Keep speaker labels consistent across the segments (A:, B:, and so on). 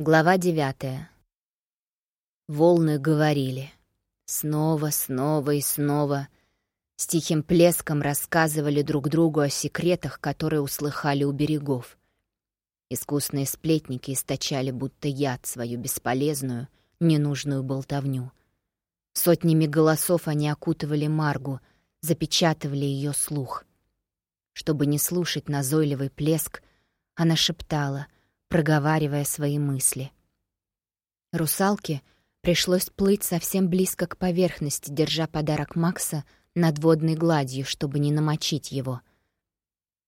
A: Глава девятая. Волны говорили. Снова, снова и снова. С тихим плеском рассказывали друг другу о секретах, которые услыхали у берегов. Искусные сплетники источали будто яд свою бесполезную, ненужную болтовню. Сотнями голосов они окутывали Маргу, запечатывали ее слух. Чтобы не слушать назойливый плеск, она шептала — проговаривая свои мысли. Русалке пришлось плыть совсем близко к поверхности, держа подарок Макса над водной гладью, чтобы не намочить его.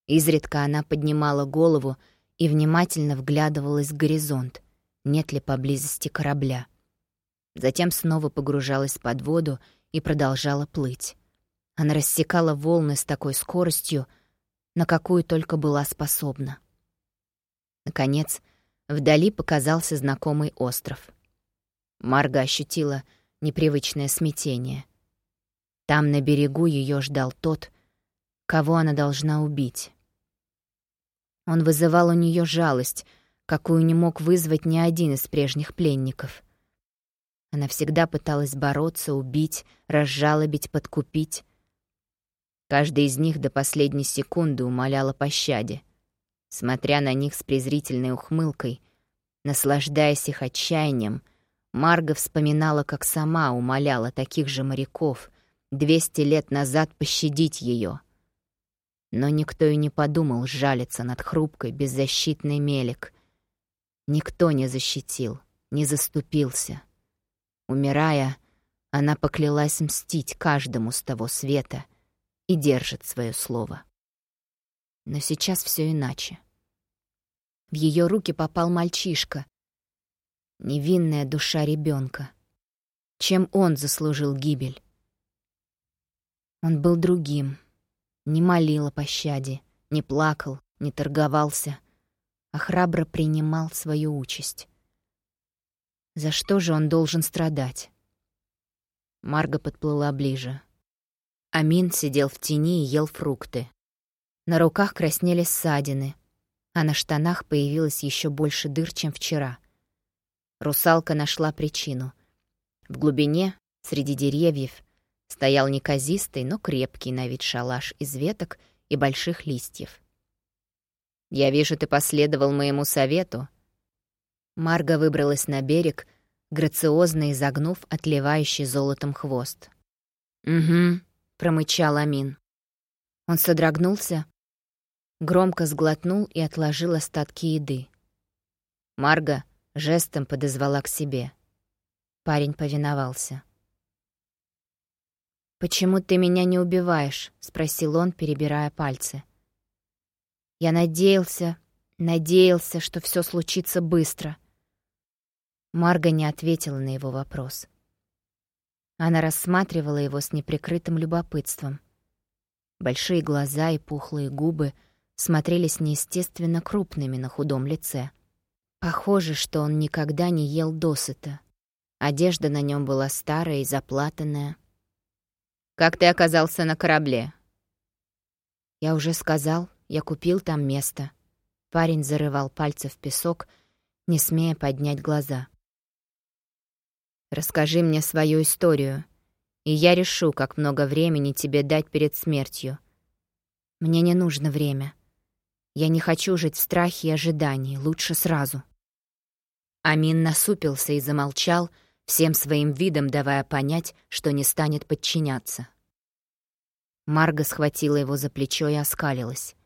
A: Изредка она поднимала голову и внимательно вглядывалась в горизонт, нет ли поблизости корабля. Затем снова погружалась под воду и продолжала плыть. Она рассекала волны с такой скоростью, на какую только была способна. Наконец, вдали показался знакомый остров. Марга ощутила непривычное смятение. Там на берегу ее ждал тот, кого она должна убить. Он вызывал у нее жалость, какую не мог вызвать ни один из прежних пленников. Она всегда пыталась бороться, убить, разжалобить, подкупить. Каждый из них до последней секунды умолял о пощаде смотря на них с презрительной ухмылкой, наслаждаясь их отчаянием, Марга вспоминала, как сама умоляла таких же моряков двести лет назад пощадить ее. Но никто и не подумал жалиться над хрупкой, беззащитной Мелик. Никто не защитил, не заступился. Умирая, она поклялась мстить каждому с того света и держит свое слово. Но сейчас все иначе. В ее руки попал мальчишка. Невинная душа ребенка. Чем он заслужил гибель? Он был другим. Не молил о пощаде, не плакал, не торговался, а храбро принимал свою участь. За что же он должен страдать? Марга подплыла ближе. Амин сидел в тени и ел фрукты. На руках краснели ссадины, а на штанах появилось еще больше дыр, чем вчера. Русалка нашла причину. В глубине, среди деревьев, стоял неказистый, но крепкий на вид шалаш из веток и больших листьев. «Я вижу, ты последовал моему совету». Марга выбралась на берег, грациозно изогнув отливающий золотом хвост. «Угу», — промычал Амин. Он содрогнулся, громко сглотнул и отложил остатки еды. Марга жестом подозвала к себе. Парень повиновался. «Почему ты меня не убиваешь?» — спросил он, перебирая пальцы. «Я надеялся, надеялся, что все случится быстро». Марга не ответила на его вопрос. Она рассматривала его с неприкрытым любопытством. Большие глаза и пухлые губы — смотрелись неестественно крупными на худом лице. Похоже, что он никогда не ел досыта. Одежда на нем была старая и заплатанная. «Как ты оказался на корабле?» «Я уже сказал, я купил там место». Парень зарывал пальцы в песок, не смея поднять глаза. «Расскажи мне свою историю, и я решу, как много времени тебе дать перед смертью. Мне не нужно время. Я не хочу жить в страхе и ожидании, лучше сразу. Амин насупился и замолчал, всем своим видом давая понять, что не станет подчиняться. Марга схватила его за плечо и оскалилась.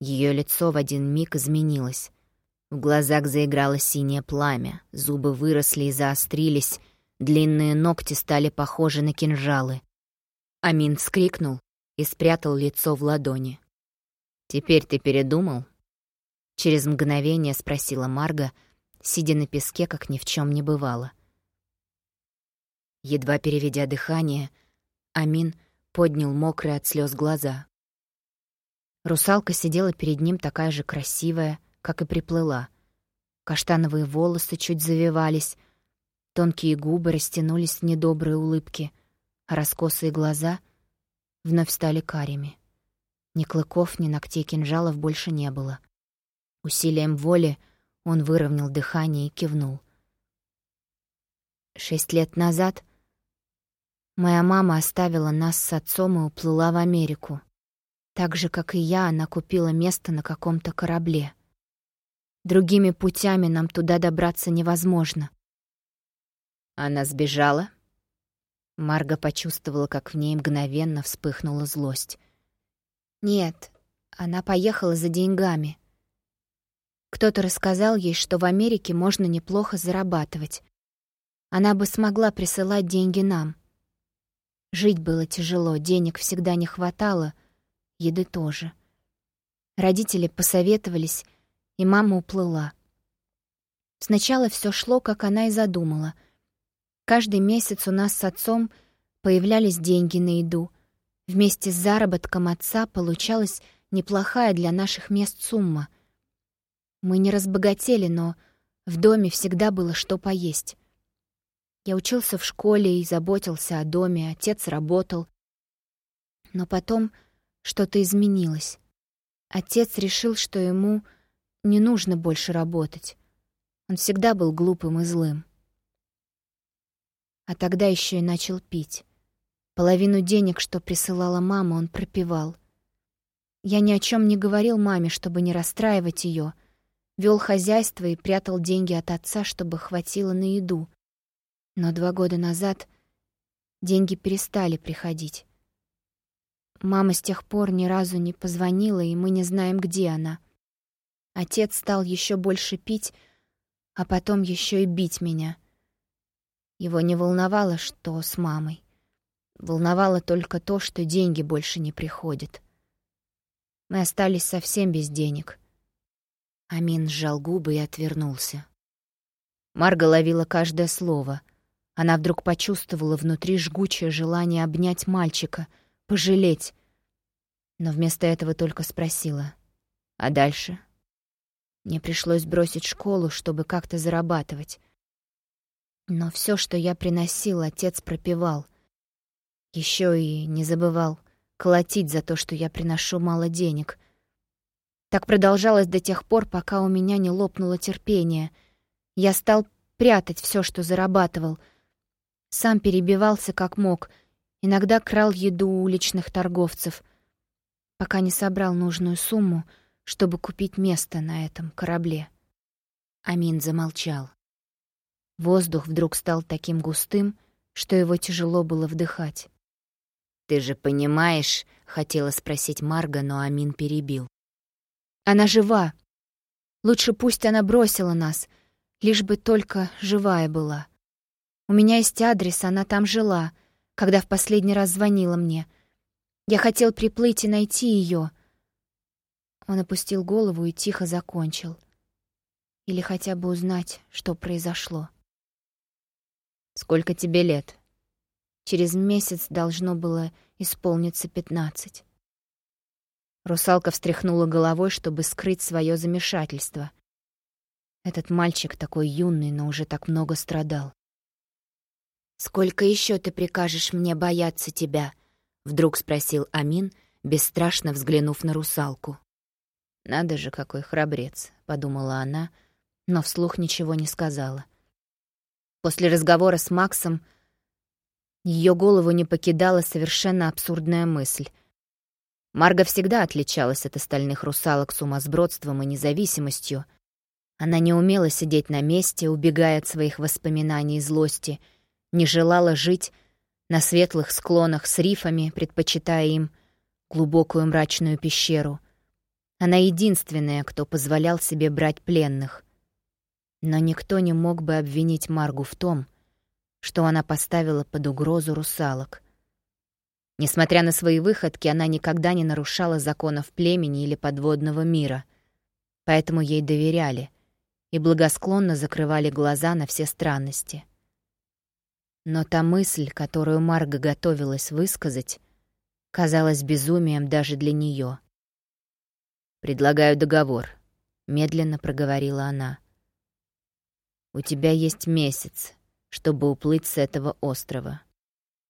A: Ее лицо в один миг изменилось. В глазах заиграло синее пламя, зубы выросли и заострились, длинные ногти стали похожи на кинжалы. Амин вскрикнул и спрятал лицо в ладони. «Теперь ты передумал?» Через мгновение спросила Марга, сидя на песке, как ни в чем не бывало. Едва переведя дыхание, Амин поднял мокрые от слез глаза. Русалка сидела перед ним такая же красивая, как и приплыла. Каштановые волосы чуть завивались, тонкие губы растянулись в недобрые улыбки, а раскосые глаза вновь стали карими. Ни клыков, ни ногтей кинжалов больше не было. Усилием воли Он выровнял дыхание и кивнул. Шесть лет назад моя мама оставила нас с отцом и уплыла в Америку. Так же, как и я, она купила место на каком-то корабле. Другими путями нам туда добраться невозможно. Она сбежала? Марга почувствовала, как в ней мгновенно вспыхнула злость. Нет, она поехала за деньгами. Кто-то рассказал ей, что в Америке можно неплохо зарабатывать. Она бы смогла присылать деньги нам. Жить было тяжело, денег всегда не хватало, еды тоже. Родители посоветовались, и мама уплыла. Сначала все шло, как она и задумала. Каждый месяц у нас с отцом появлялись деньги на еду. Вместе с заработком отца получалась неплохая для наших мест сумма. Мы не разбогатели, но в доме всегда было что поесть. Я учился в школе и заботился о доме, отец работал. Но потом что-то изменилось. Отец решил, что ему не нужно больше работать. Он всегда был глупым и злым. А тогда еще и начал пить. Половину денег, что присылала мама, он пропивал. Я ни о чем не говорил маме, чтобы не расстраивать ее, вел хозяйство и прятал деньги от отца, чтобы хватило на еду. Но два года назад деньги перестали приходить. Мама с тех пор ни разу не позвонила, и мы не знаем, где она. Отец стал еще больше пить, а потом еще и бить меня. Его не волновало, что с мамой. Волновало только то, что деньги больше не приходят. Мы остались совсем без денег — Амин сжал губы и отвернулся. Марга ловила каждое слово. Она вдруг почувствовала внутри жгучее желание обнять мальчика, пожалеть. Но вместо этого только спросила. «А дальше?» Мне пришлось бросить школу, чтобы как-то зарабатывать. Но все, что я приносил, отец пропивал. Еще и не забывал колотить за то, что я приношу мало денег. Так продолжалось до тех пор, пока у меня не лопнуло терпение. Я стал прятать все, что зарабатывал. Сам перебивался как мог, иногда крал еду у уличных торговцев, пока не собрал нужную сумму, чтобы купить место на этом корабле. Амин замолчал. Воздух вдруг стал таким густым, что его тяжело было вдыхать. «Ты же понимаешь», — хотела спросить Марга, но Амин перебил. Она жива. Лучше пусть она бросила нас, лишь бы только живая была. У меня есть адрес, она там жила, когда в последний раз звонила мне. Я хотел приплыть и найти ее. Он опустил голову и тихо закончил. Или хотя бы узнать, что произошло. «Сколько тебе лет?» Через месяц должно было исполниться пятнадцать. Русалка встряхнула головой, чтобы скрыть свое замешательство. Этот мальчик такой юный, но уже так много страдал. «Сколько еще ты прикажешь мне бояться тебя?» — вдруг спросил Амин, бесстрашно взглянув на русалку. «Надо же, какой храбрец», — подумала она, но вслух ничего не сказала. После разговора с Максом ее голову не покидала совершенно абсурдная мысль — Марга всегда отличалась от остальных русалок сумасбродством и независимостью. Она не умела сидеть на месте, убегая от своих воспоминаний и злости, не желала жить на светлых склонах с рифами, предпочитая им глубокую мрачную пещеру. Она единственная, кто позволял себе брать пленных. Но никто не мог бы обвинить Маргу в том, что она поставила под угрозу русалок. Несмотря на свои выходки, она никогда не нарушала законов племени или подводного мира. Поэтому ей доверяли и благосклонно закрывали глаза на все странности. Но та мысль, которую Марга готовилась высказать, казалась безумием даже для нее. «Предлагаю договор», — медленно проговорила она. «У тебя есть месяц, чтобы уплыть с этого острова.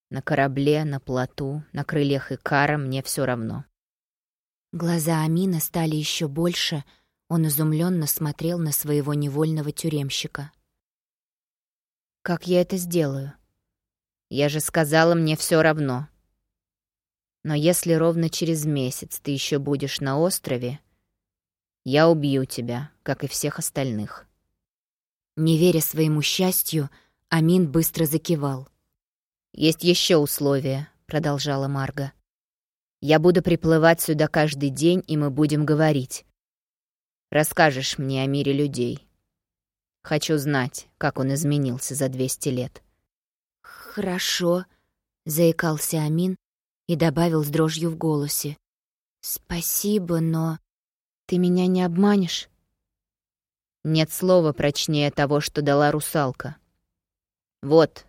A: На корабле, на плоту, на крыльях Икара мне все равно. Глаза Амина стали еще больше, Он изумленно смотрел на своего невольного тюремщика. «Как я это сделаю?» «Я же сказала, мне все равно. Но если ровно через месяц ты еще будешь на острове, я убью тебя, как и всех остальных». Не веря своему счастью, Амин быстро закивал. «Есть еще условия», — продолжала Марга. «Я буду приплывать сюда каждый день, и мы будем говорить. Расскажешь мне о мире людей. Хочу знать, как он изменился за 200 лет». «Хорошо», — заикался Амин и добавил с дрожью в голосе. «Спасибо, но ты меня не обманешь?» Нет слова прочнее того, что дала русалка. Вот,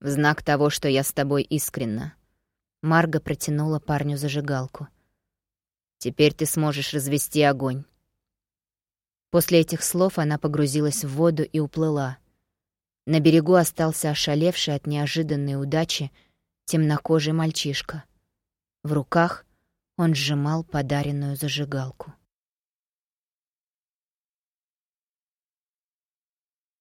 A: в знак того, что я с тобой искренна. Марга протянула парню зажигалку. Теперь ты сможешь развести огонь. После этих слов она погрузилась в воду и уплыла. На берегу остался ошалевший от неожиданной удачи темнокожий мальчишка. В руках он сжимал подаренную зажигалку.